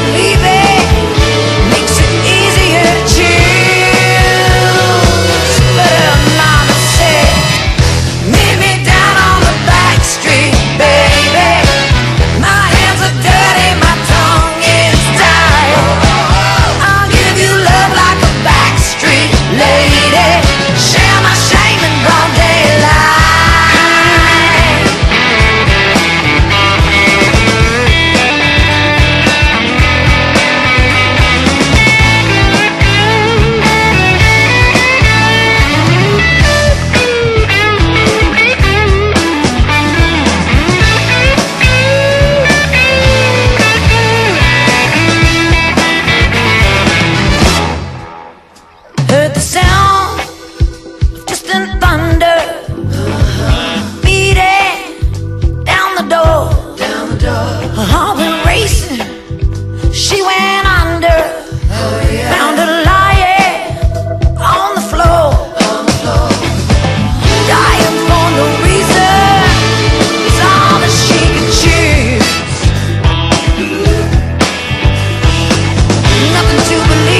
believe. you believe